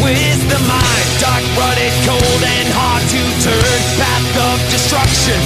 twist the mind. Dark, rutted, cold, and hard to turn. Path of destruction,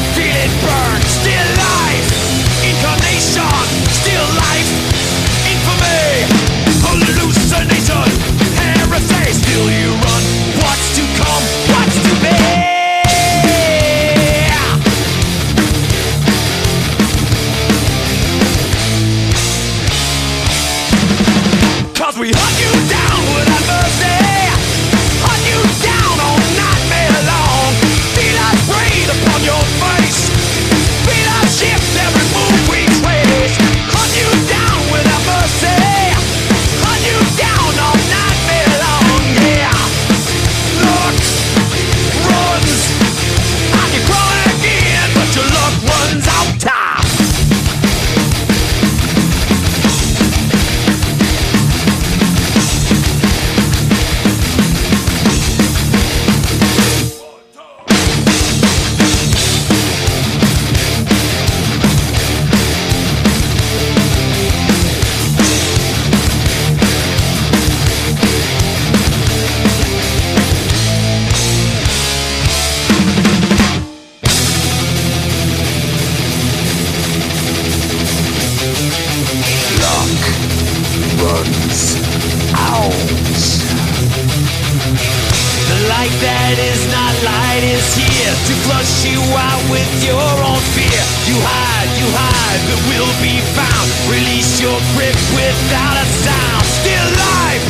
to flush you out with your own fear. You hide, you hide, but will be found. Release your grip without a sound. Still life,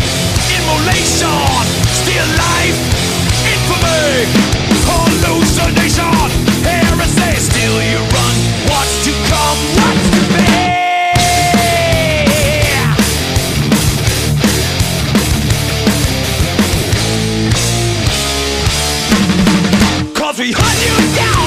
immolation. Still life, infamy, we hunt you down